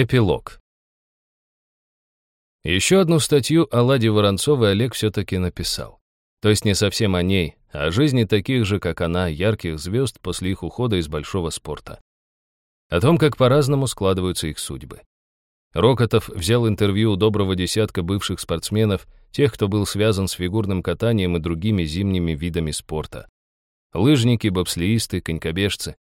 Эпилог. Еще одну статью о Ладе Воронцовой Олег все-таки написал. То есть не совсем о ней, а о жизни таких же, как она, ярких звезд после их ухода из большого спорта. О том, как по-разному складываются их судьбы. Рокотов взял интервью у доброго десятка бывших спортсменов, тех, кто был связан с фигурным катанием и другими зимними видами спорта. Лыжники, бобслеисты, конькобежцы.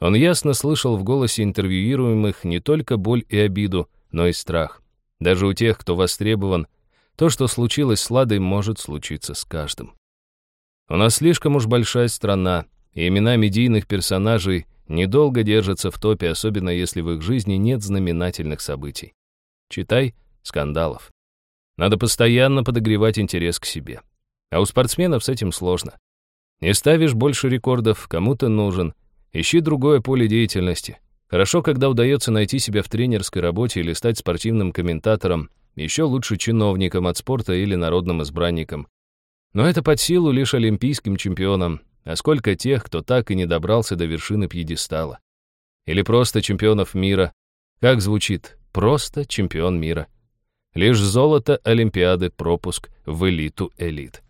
Он ясно слышал в голосе интервьюируемых не только боль и обиду, но и страх. Даже у тех, кто востребован, то, что случилось с Ладой, может случиться с каждым. У нас слишком уж большая страна, и имена медийных персонажей недолго держатся в топе, особенно если в их жизни нет знаменательных событий. Читай скандалов. Надо постоянно подогревать интерес к себе. А у спортсменов с этим сложно. Не ставишь больше рекордов, кому-то нужен, Ищи другое поле деятельности. Хорошо, когда удается найти себя в тренерской работе или стать спортивным комментатором, еще лучше чиновником от спорта или народным избранником. Но это под силу лишь олимпийским чемпионам, а сколько тех, кто так и не добрался до вершины пьедестала. Или просто чемпионов мира. Как звучит? Просто чемпион мира. Лишь золото Олимпиады пропуск в элиту элит.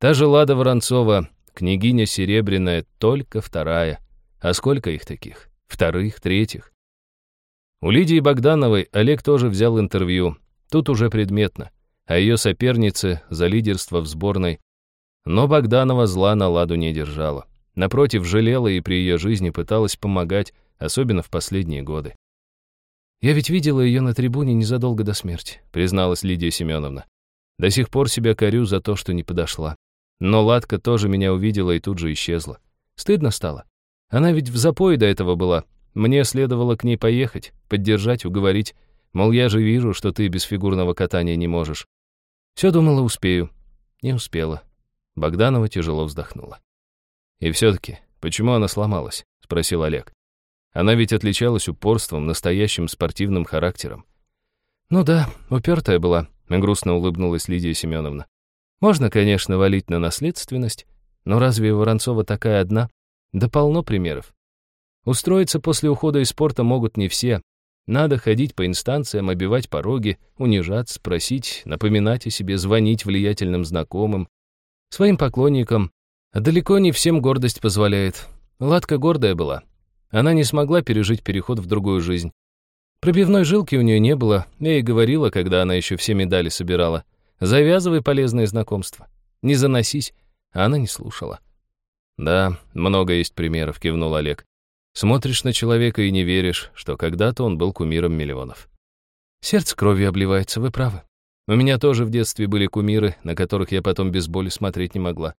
Та же Лада Воронцова, княгиня Серебряная, только вторая. А сколько их таких? Вторых, третьих? У Лидии Богдановой Олег тоже взял интервью. Тут уже предметно. А ее сопернице за лидерство в сборной. Но Богданова зла на ладу не держала. Напротив, жалела и при ее жизни пыталась помогать, особенно в последние годы. «Я ведь видела ее на трибуне незадолго до смерти», призналась Лидия Семеновна. «До сих пор себя корю за то, что не подошла. Но Ладка тоже меня увидела и тут же исчезла. Стыдно стало. Она ведь в запое до этого была. Мне следовало к ней поехать, поддержать, уговорить. Мол, я же вижу, что ты без фигурного катания не можешь. Все думала, успею. Не успела. Богданова тяжело вздохнула. И все-таки, почему она сломалась? Спросил Олег. Она ведь отличалась упорством, настоящим спортивным характером. Ну да, упертая была, грустно улыбнулась Лидия Семеновна. Можно, конечно, валить на наследственность, но разве Воронцова такая одна? Да полно примеров. Устроиться после ухода из спорта могут не все. Надо ходить по инстанциям, обивать пороги, унижаться, просить, напоминать о себе, звонить влиятельным знакомым, своим поклонникам. А далеко не всем гордость позволяет. Ладка гордая была. Она не смогла пережить переход в другую жизнь. Пробивной жилки у нее не было, я и говорила, когда она еще все медали собирала. Завязывай полезные знакомства. Не заносись. А она не слушала. «Да, много есть примеров», — кивнул Олег. «Смотришь на человека и не веришь, что когда-то он был кумиром миллионов». «Сердце кровью обливается, вы правы. У меня тоже в детстве были кумиры, на которых я потом без боли смотреть не могла.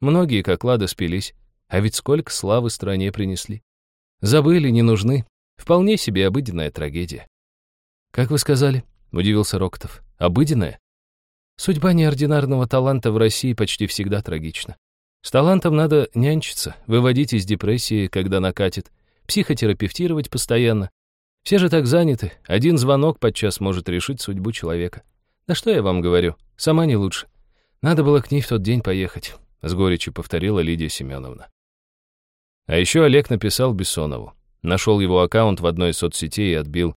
Многие, как Лада, спились. А ведь сколько славы стране принесли. Забыли, не нужны. Вполне себе обыденная трагедия». «Как вы сказали?» — удивился Роктов. «Обыденная?» Судьба неординарного таланта в России почти всегда трагична. С талантом надо нянчиться, выводить из депрессии, когда накатит, психотерапевтировать постоянно. Все же так заняты, один звонок подчас может решить судьбу человека. Да что я вам говорю, сама не лучше. Надо было к ней в тот день поехать, с горечью повторила Лидия Семеновна. А еще Олег написал Бессонову. Нашел его аккаунт в одной из соцсетей и отбил.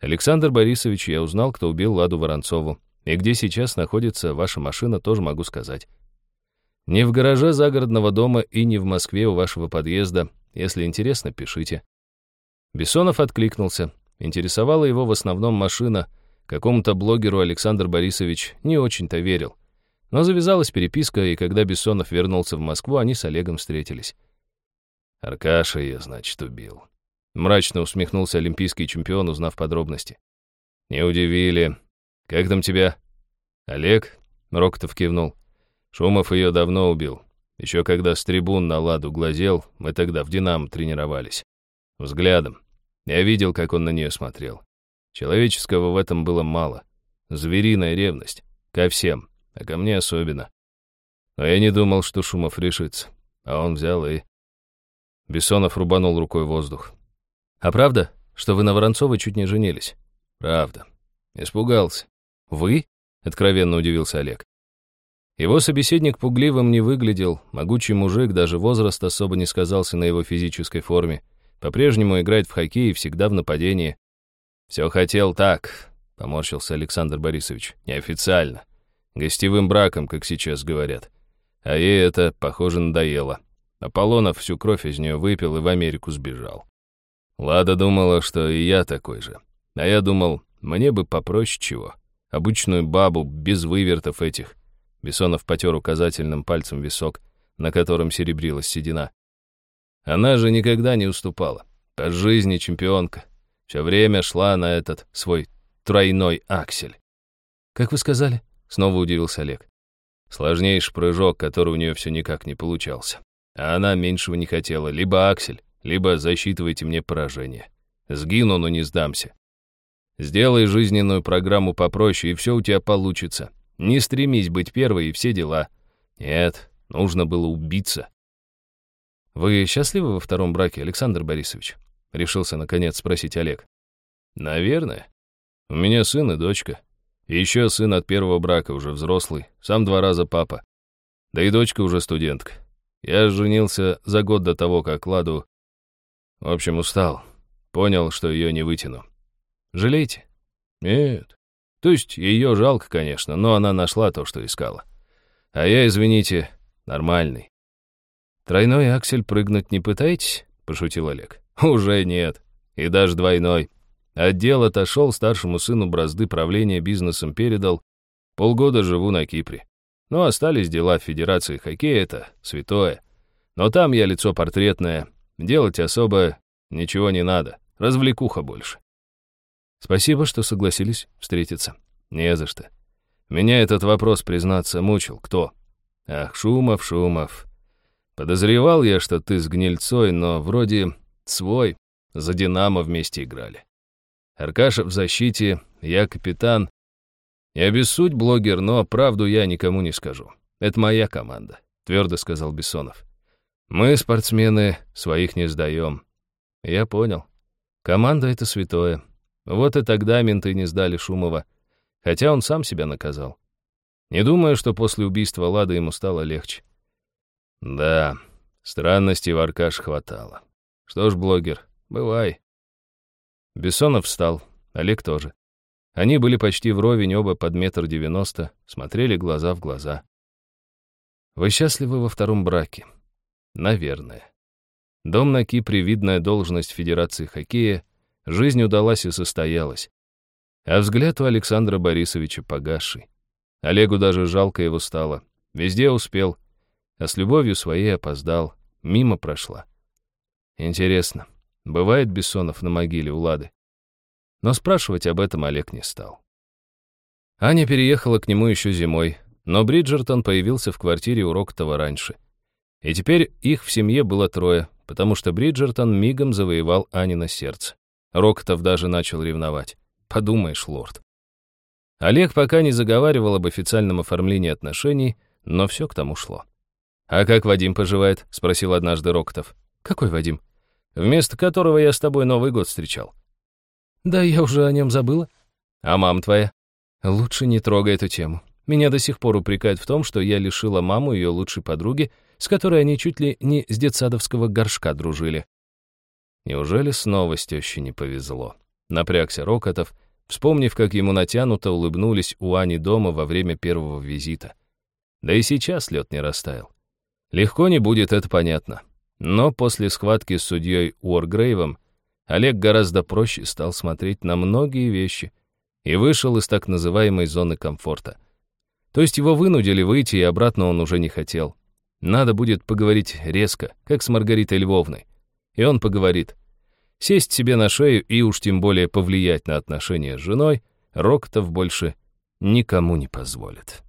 Александр Борисович, я узнал, кто убил Ладу Воронцову. И где сейчас находится ваша машина, тоже могу сказать. Не в гараже загородного дома и не в Москве у вашего подъезда. Если интересно, пишите». Бессонов откликнулся. Интересовала его в основном машина. Какому-то блогеру Александр Борисович не очень-то верил. Но завязалась переписка, и когда Бессонов вернулся в Москву, они с Олегом встретились. «Аркаша я, значит, убил». Мрачно усмехнулся олимпийский чемпион, узнав подробности. «Не удивили. Как там тебя?» «Олег?» — Рокотов кивнул. Шумов ее давно убил. Еще когда с трибун на ладу глазел, мы тогда в «Динамо» тренировались. Взглядом. Я видел, как он на нее смотрел. Человеческого в этом было мало. Звериная ревность. Ко всем, а ко мне особенно. Но я не думал, что Шумов решится. А он взял и... Бессонов рубанул рукой воздух. «А правда, что вы на Воронцовой чуть не женились?» «Правда. Испугался». «Вы?» — откровенно удивился Олег. Его собеседник пугливым не выглядел, могучий мужик, даже возраст особо не сказался на его физической форме. По-прежнему играет в хоккей и всегда в нападении. Все хотел так, поморщился Александр Борисович, неофициально. Гостевым браком, как сейчас говорят. А ей это, похоже, надоело. Аполлонов всю кровь из нее выпил и в Америку сбежал. Лада думала, что и я такой же. А я думал, мне бы попроще чего. Обычную бабу, без вывертов этих. Бессонов потер указательным пальцем висок, на котором серебрилась седина. Она же никогда не уступала. По жизни чемпионка. Все время шла на этот свой тройной аксель. «Как вы сказали?» — снова удивился Олег. Сложнейший прыжок, который у нее все никак не получался. А она меньшего не хотела. Либо аксель, либо засчитывайте мне поражение. Сгину, но не сдамся. Сделай жизненную программу попроще, и все у тебя получится. Не стремись быть первой и все дела. Нет, нужно было убиться. «Вы счастливы во втором браке, Александр Борисович?» — решился, наконец, спросить Олег. «Наверное. У меня сын и дочка. И еще сын от первого брака, уже взрослый, сам два раза папа. Да и дочка уже студентка. Я женился за год до того, как Ладу... В общем, устал. Понял, что ее не вытяну. Жалеете? Нет. То есть ее жалко, конечно, но она нашла то, что искала. А я, извините, нормальный. Тройной аксель прыгнуть не пытаетесь? Пошутил Олег. Уже нет. И даже двойной. Отдел отошел, старшему сыну бразды правления бизнесом передал. Полгода живу на Кипре. Ну, остались дела в Федерации хоккея, это святое. Но там я лицо портретное. Делать особо ничего не надо. Развлекуха больше. Спасибо, что согласились встретиться. Не за что. Меня этот вопрос, признаться, мучил. Кто? Ах, Шумов, Шумов. Подозревал я, что ты с гнильцой, но вроде свой. За «Динамо» вместе играли. Аркаша в защите, я капитан. Я обессудь блогер, но правду я никому не скажу. Это моя команда, твердо сказал Бессонов. Мы, спортсмены, своих не сдаем. Я понял. Команда — это святое. Вот и тогда менты не сдали Шумова, хотя он сам себя наказал. Не думаю, что после убийства Лады ему стало легче. Да, странностей в Аркаш хватало. Что ж, блогер, бывай. Бессонов встал, Олег тоже. Они были почти вровень, оба под метр девяносто, смотрели глаза в глаза. Вы счастливы во втором браке? Наверное. Дом на Кипре, видная должность Федерации хоккея, жизнь удалась и состоялась. А взгляд у Александра Борисовича погасший. Олегу даже жалко его стало. Везде успел, а с любовью своей опоздал, мимо прошла. Интересно, Бывает Бессонов на могиле у Лады. Но спрашивать об этом Олег не стал. Аня переехала к нему еще зимой, но Бриджертон появился в квартире у Рокотова раньше. И теперь их в семье было трое, потому что Бриджертон мигом завоевал Анина сердце. Рокотов даже начал ревновать. Подумаешь, лорд. Олег пока не заговаривал об официальном оформлении отношений, но все к тому шло. «А как Вадим поживает?» — спросил однажды Рокотов. «Какой Вадим?» вместо которого я с тобой Новый год встречал. Да, я уже о нем забыла. А мам твоя? Лучше не трогай эту тему. Меня до сих пор упрекают в том, что я лишила маму ее лучшей подруги, с которой они чуть ли не с детсадовского горшка дружили. Неужели снова с тещей не повезло? Напрягся Рокотов, вспомнив, как ему натянуто улыбнулись у Ани дома во время первого визита. Да и сейчас лед не растаял. Легко не будет, это понятно. Но после схватки с судьей Уоргрейвом Олег гораздо проще стал смотреть на многие вещи и вышел из так называемой зоны комфорта. То есть его вынудили выйти, и обратно он уже не хотел. Надо будет поговорить резко, как с Маргаритой Львовной. И он поговорит. Сесть себе на шею и уж тем более повлиять на отношения с женой Роктов больше никому не позволит.